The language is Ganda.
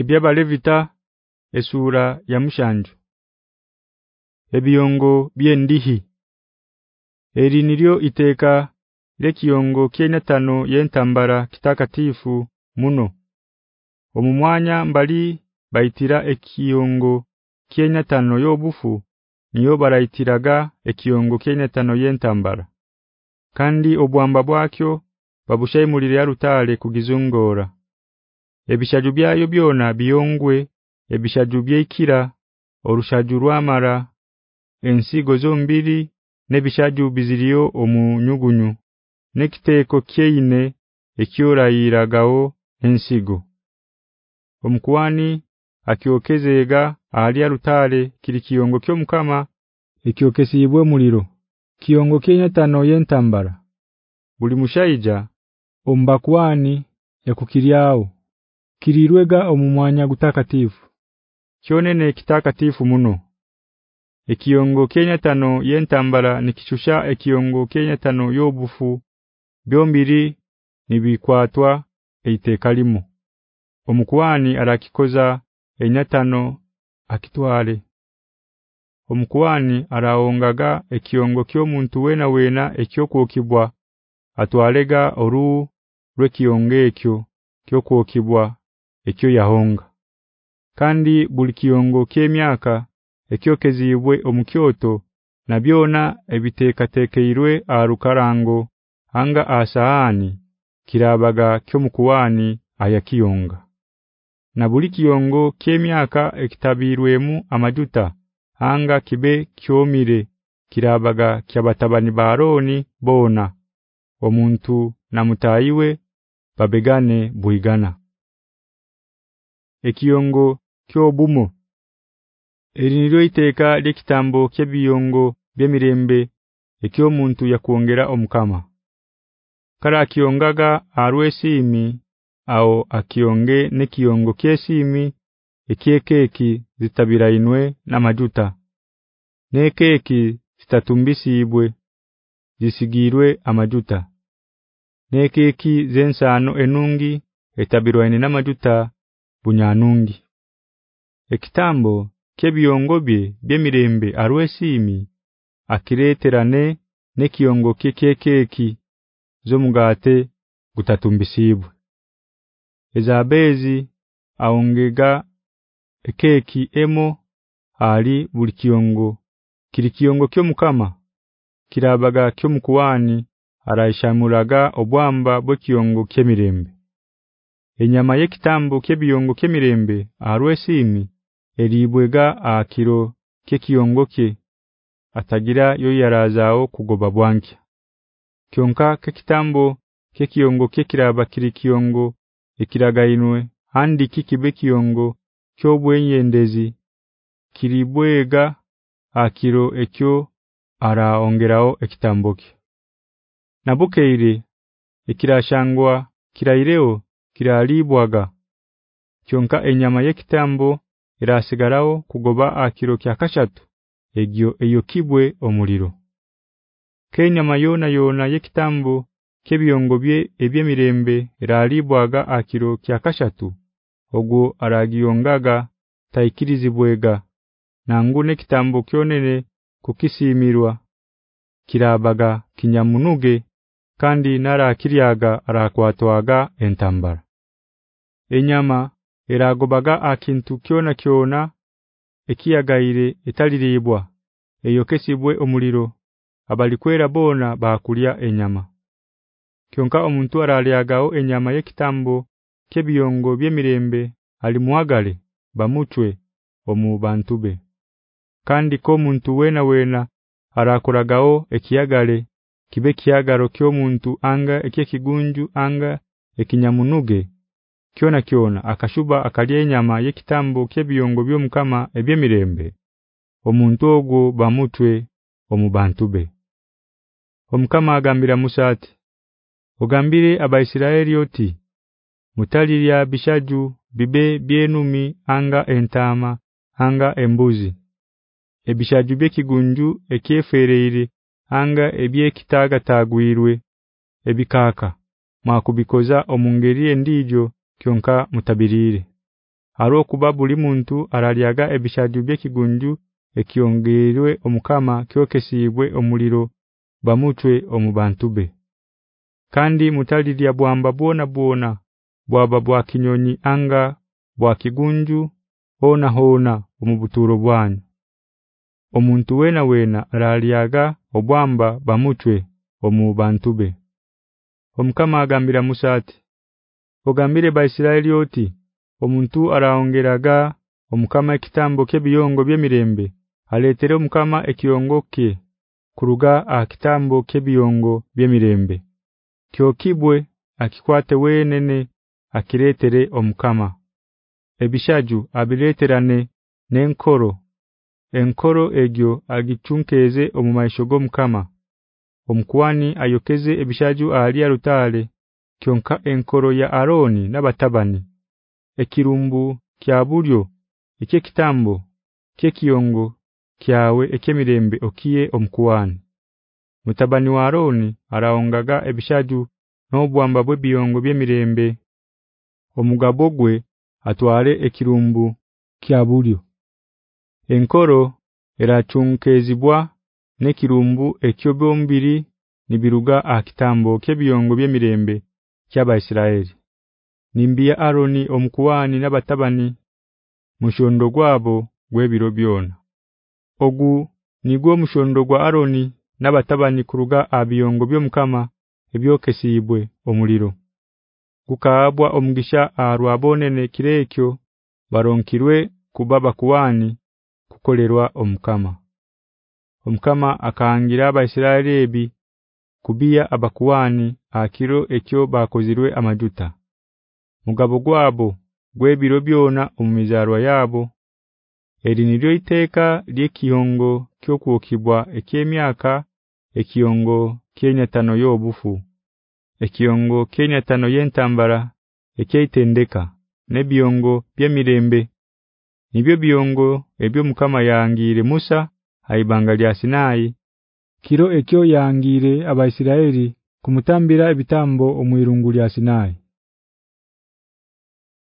Ebyabalevita esura ya mushanju. Ebiyongo byendihi Eri nilyo iteka lekiyongo kyenyatano yentambara kitakatifu muno. Omumwanya mbali baitira ekiyongo kyenyatano yobufu niyo barayitiraga ekiyongo kyenyatano yentambara. Kandi obwamba bwakyo babushayimulire ya rutale kugizungora Ebishaju byayo byona biyongwe ebishaju byekira orushaju rwamara ensigo zombiri nebishaju biziriyo omunyugunyu nekiteko kyeine ekyorayiragao ensigo. Omkuwani akyokezega ali rutale kiri kiyongo kyo mukama ekyokesibwe muliro. Kiyongo kyenyatano yentambara. Buli mushaija ombakwani yakukiriao kirirwega omumwanya gutakatifu. Kyonene kitakatifu muno. Ekiyongo kenyatano yentambara nikishusha ekiyongo kenyatano yobufu. Byombiri nibikwatwa eitekalimu omukuwani arakikoza enyatano akitwale. Omukuwani araongaga ekiyongo kyo muntu wena wena ekyokuokibwa atwalega oru lwekiyonge ekyo kyokuokibwa ekyo yahonga. Kandi bulikiyongo kyemyaka ekyokezibwe omukyoto na byona ebiteka tekeirwe arukarango anga asaani kirabaga kyo mukuwani ayakiyonga. Na bulikiyongo kyemyaka ekitabirwemu amajuta anga kibe kyomire kirabaga kyabatabani baroni bona omuntu na mutayiwe babegane buigana ekiyongo kyobumo eriniro iteka lekitambo kyebiyongo byemirembe ekyo muntu yakuongera omukama kara kiongaga arwesimi au akionge nekiyongo kyesimi ekyekeki zitabirainwe na majuta nekeki zitatumbisibwe zisigirwe amajuta nekeki zensano enungi etabirwaine na majuta bunyanungi ekitambo kebyongobye byemirembe arwesimi akireterane nekiyongo kekekeki zomugate gutatumbisibwe. Ezabezi aongega ekeki emo ali bulikiyongo kirikiyongo kyo mukama kirabaga kyo mukuwani araishamuraga obwamba bwekiyongo kyemirembe enyama yekitambo kebiyongo kemirembe arwesimi eribwega akiro kekiyongoke atagira yo yarazao kugoba bwanki kyonka kekitambo kekiyongo kekiraba kirikiyongo ekiragainwe handi kikibe kiyongo kyobwenyendezi kiribwega akiro ekyo ara ongerao ekitamboke nabukeire ekirashangwa kiraireo kiralibwaga kyonka enyama yekitambo irasigarao kugoba akiro kya kashatu egyo eyokibwe omuliro. Kenya mayona yona yekitambo kebyongobye ebyemirembe iralibwaga akiro kya kashatu ogwo aragiyongaga taikirizibwega nangune kitambo kyonene kukisimirwa kirabaga kinyamunuge kandi nara kiryaga arakwatwaga entambara enyama eragobaga akintu kyona kyona ekiyagaire etaliribwa eyokesibwe omuliro. Abalikwera bona bakulya enyama. Kyonka omuntu aralyagao enyama yekitambo kebiyongo byemirembe alimuagale bamutwe omu bantube kandi ko muntu wena wena arakuragao ekiyagale kibe kiyagaro kyo muntu anga ekekigunju anga ekinyamunuge kyona kyona akashuba akalye enyama yekitambo kebiyongo byomukama ebyemirembe. Omuntu ogwo bamutwe omubantube. Omukama agambira Musa ati ogambire abaisiraeli oti mutali lya bishaju bibe byenumi anga entama anga embuzi. Ebishaju byekigunju ekyefereere anga ebyekitaga tagwirwe ebikaka makubikoza omungeri endijo kyonka mutabirire. Aro kuba buli muntu aralyaga ebishaju byekigunju ekiongeerwe omukama kyokesibwe omuliro bamutwe omubantube kandi mutalirya bwamba bwona bwona bwaba bwa kinyonyi anga bwa kigunju ona hona omubuturo bwanyu. Omuntu wena wena aralyaga obwamba bamutwe omubantube omukama agambira Musati ogambire ba Isiraeli oti omuntu araongeraga omukama ekitambo kebiyongo byemirembe aletere omukama ekiyongoke kuruga akitambo kebiyongo byemirembe. Kyokibwe akikwate wenene akiretere omukama. Ebishaju abireterane nenkoro enkoro egyo agichunkeze omumaisho gomukama. Omkwani ayokeze ebishaju ali arutale kyonka enkoro ya Aroni nabatabani ekirumbu kya bulyo ekye kitambo kye kiyongo kyawe ekemirembe okiye omkuwani mutabani wa Aroni araongaga ebishaju nobwamba bwe biyongo byemirembe omugabogwe atware ekirumbu kya bulyo enkoro erachunkezibwa nekirumbu ekyobombiri nibiruga akitambo kebiyongo byemirembe kyaba nimbiye Aroni omkuwani nabatabani mushondo gwabo gwebiro byona. Ogu nigwo mushondo gwa Aroni nabatabani kuruga abiyongo byomkama ebyokesibwe omuliro. Kukaabwa omugisha arwabonene kirekyo baronkirwe kubaba kuwani kukolerwa omukama. Omukama akaangira abaisiraeli ebi kubia abakuwani akiro ekyo bakozirwe amajuta. Mugabo gwabo gwebiro byona omumizarwa yabo. Eri niryo iteka lyekiyongo kyokuokibwa ekyemyaka ekiyongo Kenya tano yobufu ekiyongo Kenya tano yentambara ekyeitendeka nebiyongo byemirembe. Nibyo biyongo ebyo mukama yangire Musa haibanga lya Sinai kiro ekyo yangire abaisiraeli kumutambira ebitambo omwirungu lya Sinai